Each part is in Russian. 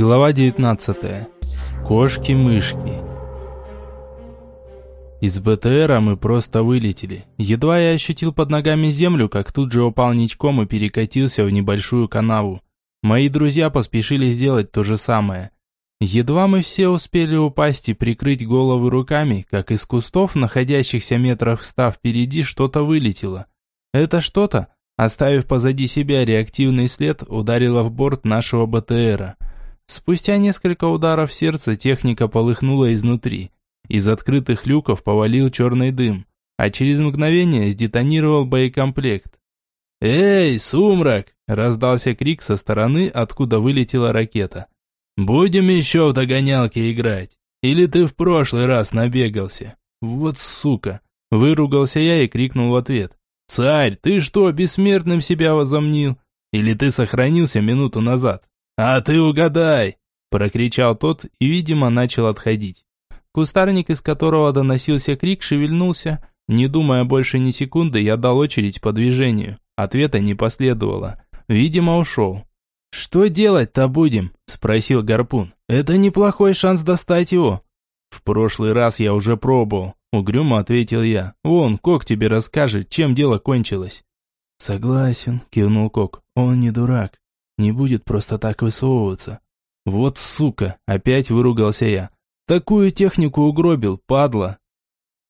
Глава 19. Кошки-мышки. Из БТРа мы просто вылетели. Едва я ощутил под ногами землю, как тут же упал ничком и перекатился в небольшую канаву. Мои друзья поспешили сделать то же самое. Едва мы все успели упасть и прикрыть головы руками, как из кустов, находящихся метров ста впереди, что-то вылетело. Это что-то, оставив позади себя реактивный след, ударило в борт нашего БТРа. Спустя несколько ударов сердца техника полыхнула изнутри. Из открытых люков повалил черный дым, а через мгновение сдетонировал боекомплект. «Эй, сумрак!» – раздался крик со стороны, откуда вылетела ракета. «Будем еще в догонялки играть? Или ты в прошлый раз набегался?» «Вот сука!» – выругался я и крикнул в ответ. «Царь, ты что, бессмертным себя возомнил? Или ты сохранился минуту назад?» «А ты угадай!» – прокричал тот и, видимо, начал отходить. Кустарник, из которого доносился крик, шевельнулся. Не думая больше ни секунды, я дал очередь по движению. Ответа не последовало. Видимо, ушел. «Что делать-то будем?» – спросил Гарпун. «Это неплохой шанс достать его». «В прошлый раз я уже пробовал», – угрюмо ответил я. «Вон, Кок тебе расскажет, чем дело кончилось». «Согласен», – кивнул Кок. «Он не дурак. Не будет просто так высовываться». «Вот сука!» – опять выругался я. «Такую технику угробил, падла».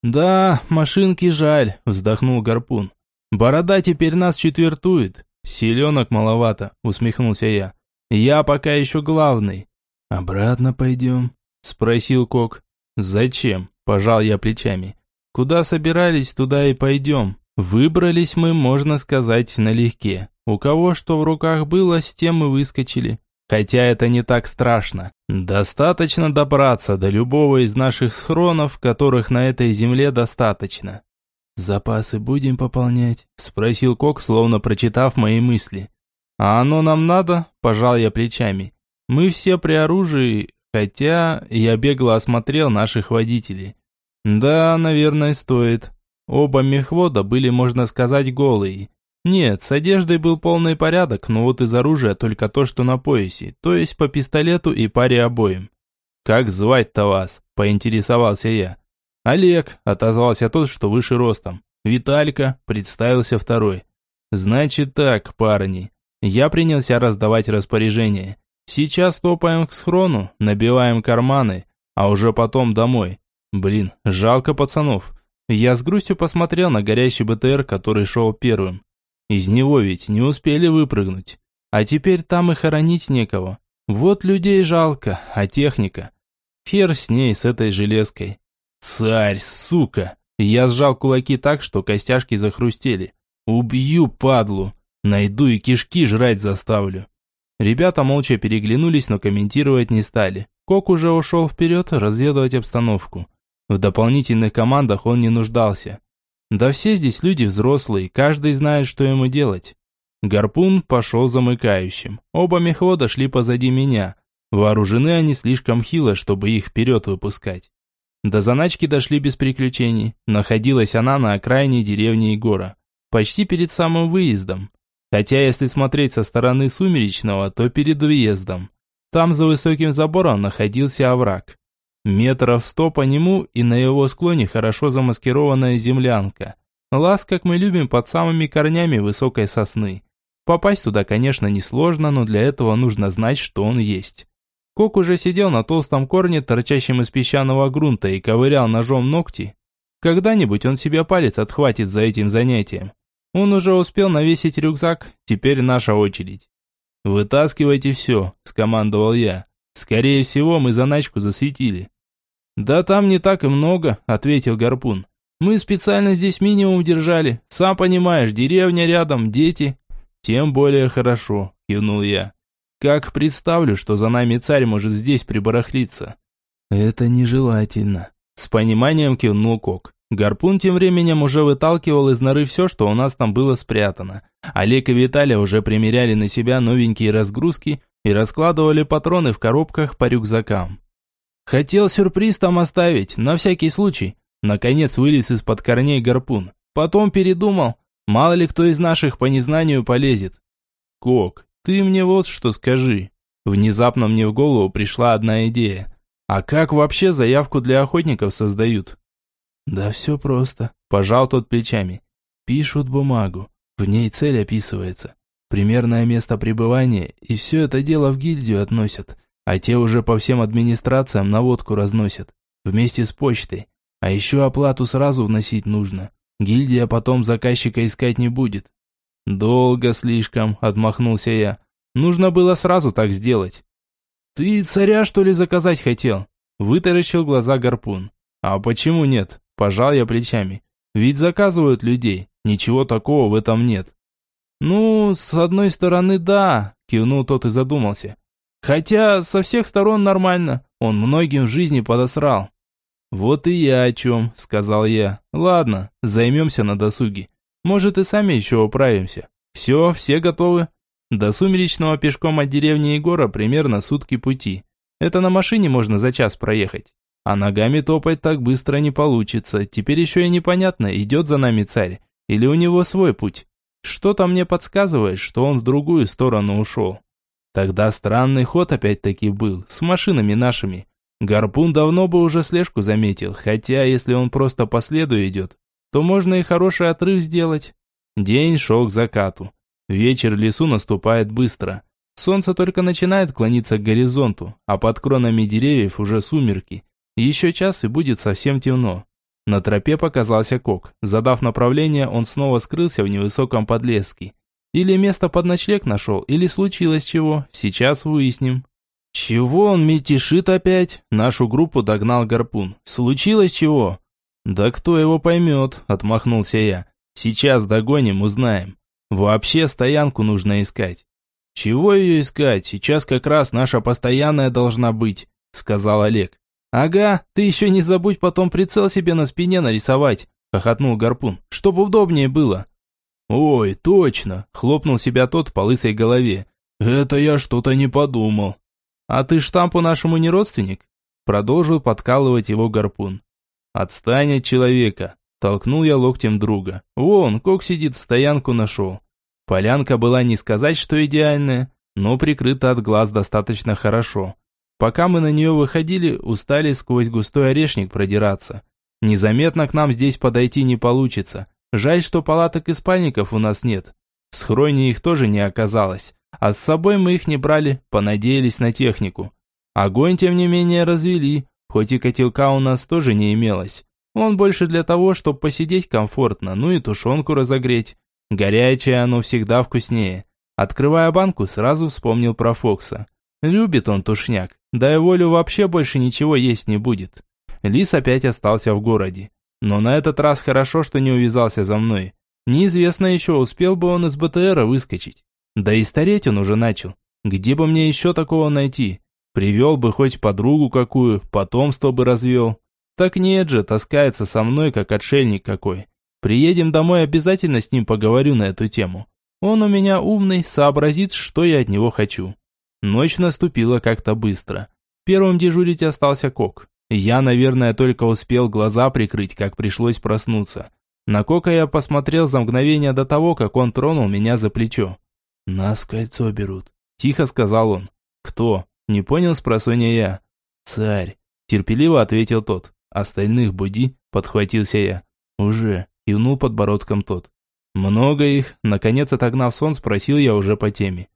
«Да, машинки жаль», – вздохнул Гарпун. «Борода теперь нас четвертует. «Селенок маловато», — усмехнулся я. «Я пока еще главный». «Обратно пойдем?» — спросил Кок. «Зачем?» – пожал я плечами. «Куда собирались, туда и пойдем. Выбрались мы, можно сказать, налегке. У кого что в руках было, с тем мы выскочили. Хотя это не так страшно. Достаточно добраться до любого из наших схронов, которых на этой земле достаточно. «Запасы будем пополнять?» – спросил Кок, словно прочитав мои мысли. «А оно нам надо?» – пожал я плечами. «Мы все при оружии, хотя я бегло осмотрел наших водителей. Да, наверное, стоит. Оба мехвода были, можно сказать, голые. Нет, с одеждой был полный порядок, но вот из оружия только то, что на поясе, то есть по пистолету и паре обоим. «Как звать-то вас?» – поинтересовался я. «Олег», – отозвался тот, что выше ростом. «Виталька», – представился второй. «Значит так, парни». Я принялся раздавать распоряжения. Сейчас топаем к схрону, набиваем карманы, а уже потом домой. Блин, жалко пацанов. Я с грустью посмотрел на горящий БТР, который шел первым. Из него ведь не успели выпрыгнуть. А теперь там и хоронить некого. Вот людей жалко, а техника. Хер с ней, с этой железкой. «Царь, сука!» Я сжал кулаки так, что костяшки захрустели. «Убью, падлу! Найду и кишки жрать заставлю!» Ребята молча переглянулись, но комментировать не стали. Кок уже ушел вперед разведывать обстановку. В дополнительных командах он не нуждался. Да все здесь люди взрослые, каждый знает, что ему делать. Гарпун пошел замыкающим. Оба мехвода шли позади меня. Вооружены они слишком хило, чтобы их вперед выпускать. До заначки дошли без приключений. Находилась она на окраине деревни Егора. Почти перед самым выездом. Хотя, если смотреть со стороны Сумеречного, то перед въездом. Там за высоким забором находился овраг. Метров сто по нему и на его склоне хорошо замаскированная землянка. Лаз, как мы любим, под самыми корнями высокой сосны. Попасть туда, конечно, несложно, но для этого нужно знать, что он есть. Кок уже сидел на толстом корне, торчащем из песчаного грунта, и ковырял ножом ногти. Когда-нибудь он себе палец отхватит за этим занятием. Он уже успел навесить рюкзак, теперь наша очередь. «Вытаскивайте все», – скомандовал я. «Скорее всего, мы заначку засветили». «Да там не так и много», – ответил Гарпун. «Мы специально здесь минимум держали. Сам понимаешь, деревня рядом, дети». «Тем более хорошо», – кивнул я. Как представлю, что за нами царь может здесь прибарахлиться? Это нежелательно. С пониманием кивнул Кок. Гарпун тем временем уже выталкивал из норы все, что у нас там было спрятано. Олег и Виталий уже примеряли на себя новенькие разгрузки и раскладывали патроны в коробках по рюкзакам. Хотел сюрприз там оставить, на всякий случай. Наконец вылез из-под корней гарпун. Потом передумал. Мало ли кто из наших по незнанию полезет. Кок, «Ты мне вот что скажи». Внезапно мне в голову пришла одна идея. А как вообще заявку для охотников создают? Да все просто, пожал тот плечами. Пишут бумагу, в ней цель описывается, примерное место пребывания, и все это дело в гильдию относят, а те уже по всем администрациям наводку разносят, вместе с почтой. А еще оплату сразу вносить нужно. Гильдия потом заказчика искать не будет. Долго слишком, отмахнулся я. Нужно было сразу так сделать. Ты царя, что ли, заказать хотел? Вытаращил глаза гарпун. А почему нет? Пожал я плечами. Ведь заказывают людей. Ничего такого в этом нет. Ну, с одной стороны, да, кивнул тот и задумался. Хотя со всех сторон нормально. Он многим в жизни подосрал. «Вот и я о чем», — сказал я. «Ладно, займемся на досуге. Может, и сами еще управимся. Все, все готовы?» До Сумеречного пешком от деревни Егора примерно сутки пути. Это на машине можно за час проехать. А ногами топать так быстро не получится. Теперь еще и непонятно, идет за нами царь. Или у него свой путь. Что-то мне подсказывает, что он в другую сторону ушел. Тогда странный ход опять-таки был, с машинами нашими. Гарпун давно бы уже слежку заметил, хотя если он просто по следу идет, то можно и хороший отрыв сделать. День шел к закату. Вечер лесу наступает быстро. Солнце только начинает клониться к горизонту, а под кронами деревьев уже сумерки. Еще час и будет совсем темно. На тропе показался кок. Задав направление, он снова скрылся в невысоком подлеске. Или место под ночлег нашел, или случилось чего, сейчас выясним. «Чего он метишит опять?» Нашу группу догнал гарпун. «Случилось чего?» «Да кто его поймет?» – отмахнулся я. «Сейчас догоним, узнаем. Вообще стоянку нужно искать». «Чего ее искать? Сейчас как раз наша постоянная должна быть», – сказал Олег. «Ага, ты еще не забудь потом прицел себе на спине нарисовать», – хохотнул гарпун, – «чтобы удобнее было». «Ой, точно!» – хлопнул себя тот по лысой голове. «Это я что-то не подумал». «А ты штампу нашему не родственник?» Продолжил подкалывать его гарпун. «Отстань от человека!» Толкнул я локтем друга. «Вон, Кок сидит, стоянку нашел». Полянка была не сказать, что идеальная, но прикрыта от глаз достаточно хорошо. Пока мы на нее выходили, устали сквозь густой орешник продираться. Незаметно к нам здесь подойти не получится. Жаль, что палаток и спальников у нас нет. В схроне их тоже не оказалось. А с собой мы их не брали, понадеялись на технику. Огонь, тем не менее, развели, хоть и котелка у нас тоже не имелось. Он больше для того, чтобы посидеть комфортно, ну и тушенку разогреть. Горячее оно всегда вкуснее. Открывая банку, сразу вспомнил про Фокса. Любит он тушняк, да и волю вообще больше ничего есть не будет. Лис опять остался в городе. Но на этот раз хорошо, что не увязался за мной. Неизвестно еще, успел бы он из БТРа выскочить. Да и стареть он уже начал. Где бы мне еще такого найти? Привел бы хоть подругу какую, потомство бы развел. Так нет же, таскается со мной, как отшельник какой. Приедем домой, обязательно с ним поговорю на эту тему. Он у меня умный, сообразит, что я от него хочу. Ночь наступила как-то быстро. Первым дежурить остался Кок. Я, наверное, только успел глаза прикрыть, как пришлось проснуться. На Кока я посмотрел за мгновение до того, как он тронул меня за плечо. «Нас кольцо берут», – тихо сказал он. «Кто?» – не понял спросонья я. «Царь», – терпеливо ответил тот. «Остальных буди», – подхватился я. «Уже», – кивнул подбородком тот. «Много их», – наконец отогнав сон, спросил я уже по теме.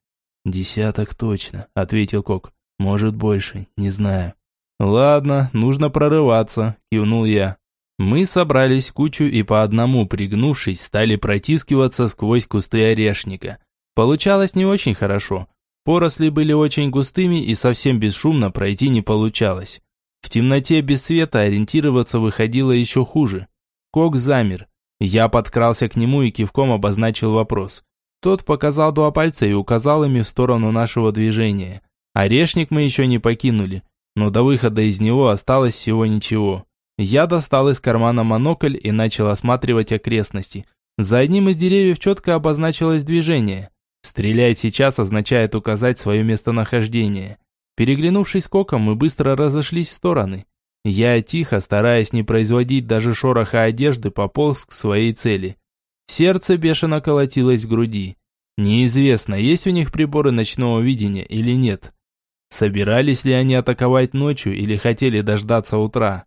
«Десяток точно», – ответил Кок. «Может больше, не знаю». «Ладно, нужно прорываться», – кивнул я. Мы собрались кучу и по одному, пригнувшись, стали протискиваться сквозь кусты орешника. Получалось не очень хорошо. Поросли были очень густыми и совсем бесшумно пройти не получалось. В темноте без света ориентироваться выходило еще хуже. Кок замер. Я подкрался к нему и кивком обозначил вопрос. Тот показал два пальца и указал ими в сторону нашего движения. Орешник мы еще не покинули, но до выхода из него осталось всего ничего. Я достал из кармана монокль и начал осматривать окрестности. За одним из деревьев четко обозначилось движение. Стрелять сейчас означает указать свое местонахождение. Переглянувшись коком, мы быстро разошлись в стороны. Я тихо, стараясь не производить даже шороха одежды, пополз к своей цели. Сердце бешено колотилось в груди. Неизвестно, есть у них приборы ночного видения или нет. Собирались ли они атаковать ночью или хотели дождаться утра?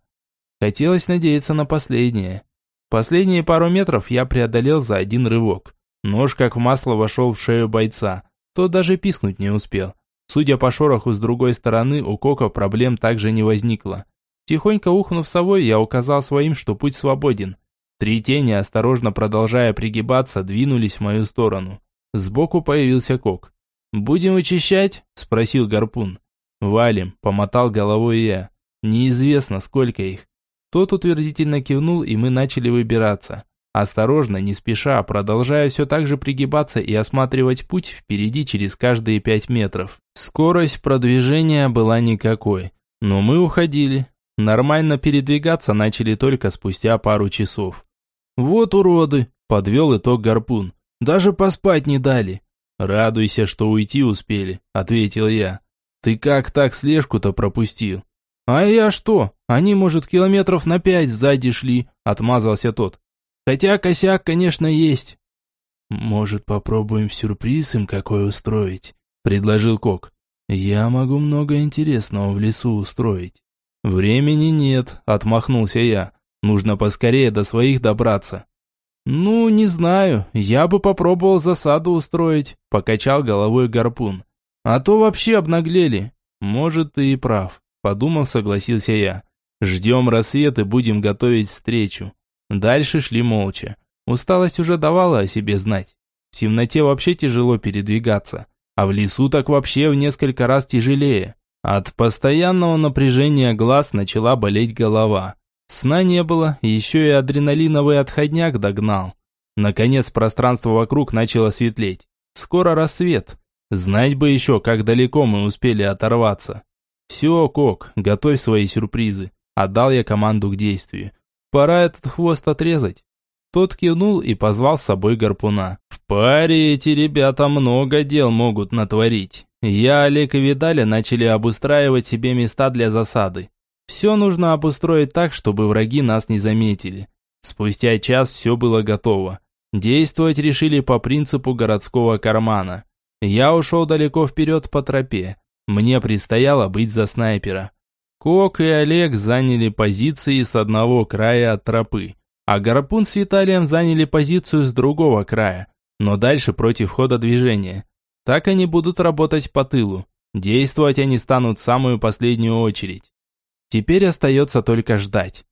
Хотелось надеяться на последнее. Последние пару метров я преодолел за один рывок. Нож как в масло вошел в шею бойца. Тот даже пискнуть не успел. Судя по шороху с другой стороны, у Кока проблем также не возникло. Тихонько ухнув совой, я указал своим, что путь свободен. Три тени, осторожно продолжая пригибаться, двинулись в мою сторону. Сбоку появился Кок. «Будем вычищать?» – спросил Гарпун. «Валим», – помотал головой я. «Неизвестно, сколько их». Тот утвердительно кивнул, и мы начали выбираться. Осторожно, не спеша, продолжая все так же пригибаться и осматривать путь впереди через каждые пять метров. Скорость продвижения была никакой, но мы уходили. Нормально передвигаться начали только спустя пару часов. «Вот уроды!» – подвел итог гарпун. «Даже поспать не дали!» «Радуйся, что уйти успели», – ответил я. «Ты как так слежку-то пропустил?» «А я что? Они, может, километров на пять сзади шли», – отмазался тот. «Хотя косяк, конечно, есть». «Может, попробуем сюрприз им какой устроить?» – предложил Кок. «Я могу много интересного в лесу устроить». «Времени нет», – отмахнулся я. «Нужно поскорее до своих добраться». «Ну, не знаю, я бы попробовал засаду устроить», – покачал головой гарпун. «А то вообще обнаглели». «Может, ты и прав», – подумав, согласился я. «Ждем рассвет и будем готовить встречу». Дальше шли молча. Усталость уже давала о себе знать. В темноте вообще тяжело передвигаться, а в лесу так вообще в несколько раз тяжелее. От постоянного напряжения глаз начала болеть голова. Сна не было, еще и адреналиновый отходняк догнал. Наконец пространство вокруг начало светлеть. Скоро рассвет. Знать бы еще, как далеко мы успели оторваться. «Все, Кок, готовь свои сюрпризы». Отдал я команду к действию. «Пора этот хвост отрезать». Тот кивнул и позвал с собой гарпуна. «В паре эти ребята много дел могут натворить». Я, Олег и Видаля начали обустраивать себе места для засады. Все нужно обустроить так, чтобы враги нас не заметили. Спустя час все было готово. Действовать решили по принципу городского кармана. Я ушел далеко вперед по тропе. Мне предстояло быть за снайпера. Кок и Олег заняли позиции с одного края от тропы, а Гарпун с Виталием заняли позицию с другого края, но дальше против хода движения. Так они будут работать по тылу. Действовать они станут в самую последнюю очередь. Теперь остается только ждать.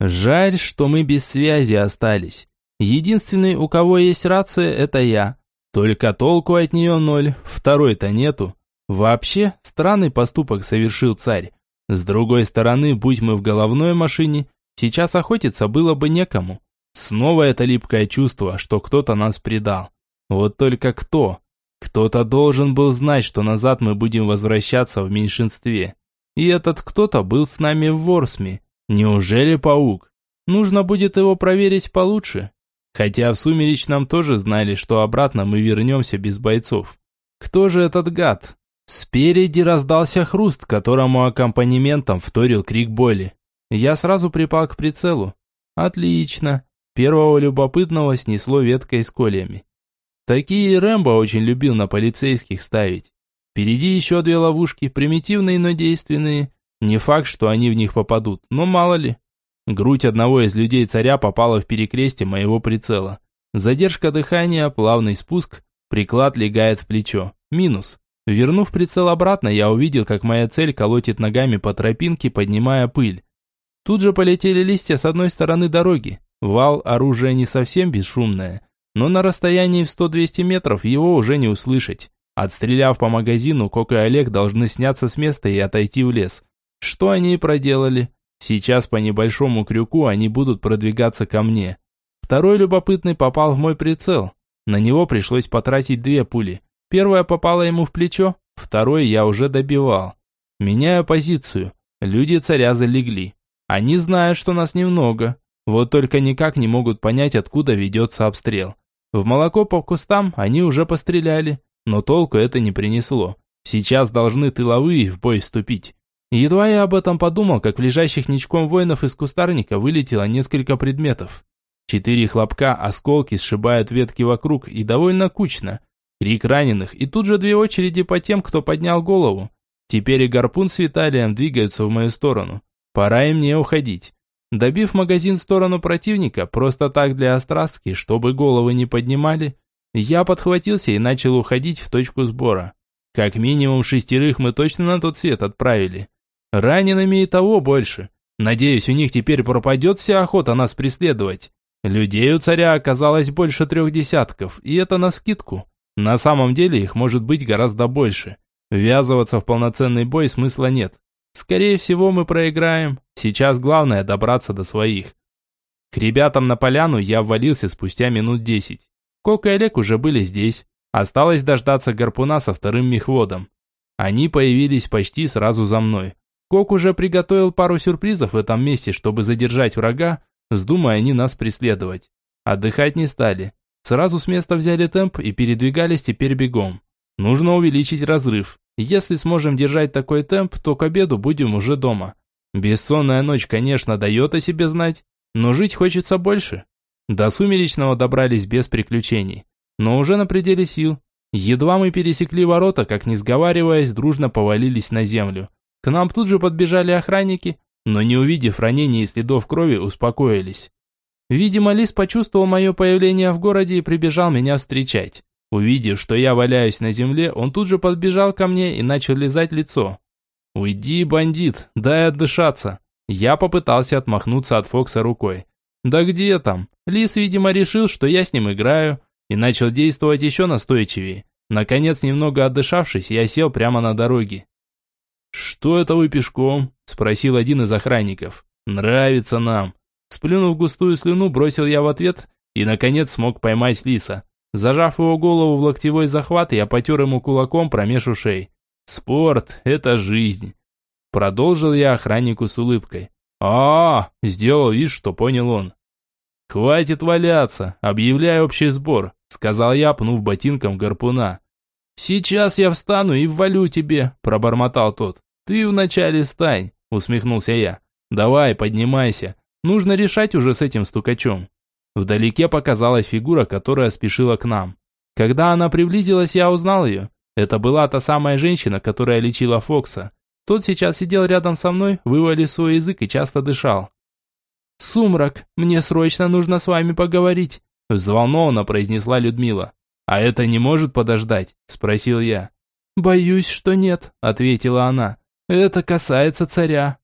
Жаль, что мы без связи остались. Единственный, у кого есть рация, это я. Только толку от нее ноль, второй-то нету. Вообще, странный поступок совершил царь. С другой стороны, будь мы в головной машине, сейчас охотиться было бы некому. Снова это липкое чувство, что кто-то нас предал. Вот только кто? Кто-то должен был знать, что назад мы будем возвращаться в меньшинстве. И этот кто-то был с нами в Ворсме. Неужели паук? Нужно будет его проверить получше. Хотя в Сумеречном тоже знали, что обратно мы вернемся без бойцов. Кто же этот гад? Спереди раздался хруст, которому аккомпанементом вторил крик боли. Я сразу припал к прицелу. Отлично. Первого любопытного снесло веткой с колями. Такие Рэмбо очень любил на полицейских ставить. Впереди еще две ловушки, примитивные, но действенные. Не факт, что они в них попадут, но мало ли. Грудь одного из людей царя попала в перекрестие моего прицела. Задержка дыхания, плавный спуск, приклад легает в плечо. Минус. Вернув прицел обратно, я увидел, как моя цель колотит ногами по тропинке, поднимая пыль. Тут же полетели листья с одной стороны дороги. Вал оружия не совсем бесшумное, но на расстоянии в 100-200 метров его уже не услышать. Отстреляв по магазину, Кок и Олег должны сняться с места и отойти в лес. Что они и проделали. Сейчас по небольшому крюку они будут продвигаться ко мне. Второй любопытный попал в мой прицел. На него пришлось потратить две пули. Первая попала ему в плечо, второй я уже добивал. Меняю позицию. Люди царя залегли. Они знают, что нас немного. Вот только никак не могут понять, откуда ведется обстрел. В молоко по кустам они уже постреляли, но толку это не принесло. Сейчас должны тыловые в бой вступить. Едва я об этом подумал, как в лежащих ничком воинов из кустарника вылетело несколько предметов. Четыре хлопка, осколки сшибают ветки вокруг и довольно кучно. Крик раненых и тут же две очереди по тем, кто поднял голову. Теперь и гарпун с Виталием двигаются в мою сторону. Пора и мне уходить. Добив магазин в сторону противника, просто так для острастки, чтобы головы не поднимали, я подхватился и начал уходить в точку сбора. Как минимум шестерых мы точно на тот свет отправили. Ранеными и того больше. Надеюсь, у них теперь пропадет вся охота нас преследовать. Людей у царя оказалось больше трех десятков, и это на скидку. На самом деле их может быть гораздо больше. Ввязываться в полноценный бой смысла нет. Скорее всего, мы проиграем. Сейчас главное добраться до своих. К ребятам на поляну я ввалился спустя минут десять. Кок и Олег уже были здесь. Осталось дождаться гарпуна со вторым мехводом. Они появились почти сразу за мной. Кок уже приготовил пару сюрпризов в этом месте, чтобы задержать врага, вздумая они нас преследовать. Отдыхать не стали. Сразу с места взяли темп и передвигались теперь бегом. Нужно увеличить разрыв. Если сможем держать такой темп, то к обеду будем уже дома. Бессонная ночь, конечно, дает о себе знать, но жить хочется больше. До Сумеречного добрались без приключений, но уже на пределе сил. Едва мы пересекли ворота, как не сговариваясь, дружно повалились на землю. К нам тут же подбежали охранники, но не увидев ранений и следов крови, успокоились. Видимо, Лис почувствовал мое появление в городе и прибежал меня встречать. Увидев, что я валяюсь на земле, он тут же подбежал ко мне и начал лизать лицо. «Уйди, бандит, дай отдышаться!» Я попытался отмахнуться от Фокса рукой. «Да где там?» Лис, видимо, решил, что я с ним играю, и начал действовать еще настойчивее. Наконец, немного отдышавшись, я сел прямо на дороге. «Что это вы пешком?» – спросил один из охранников. «Нравится нам». Сплюнув густую слюну, бросил я в ответ и, наконец, смог поймать лиса. Зажав его голову в локтевой захват, я потер ему кулаком промеж ушей. «Спорт – это жизнь». Продолжил я охраннику с улыбкой. а, -а, -а сделал вид, что понял он. «Хватит валяться, объявляй общий сбор», – сказал я, пнув ботинком гарпуна. «Сейчас я встану и ввалю тебе», – пробормотал тот. «Ты вначале встань», – усмехнулся я. «Давай, поднимайся. Нужно решать уже с этим стукачом». Вдалеке показалась фигура, которая спешила к нам. Когда она приблизилась, я узнал ее. Это была та самая женщина, которая лечила Фокса. Тот сейчас сидел рядом со мной, вывалив свой язык и часто дышал. «Сумрак, мне срочно нужно с вами поговорить», – взволнованно произнесла Людмила. «А это не может подождать?» – спросил я. «Боюсь, что нет», – ответила она. «Это касается царя».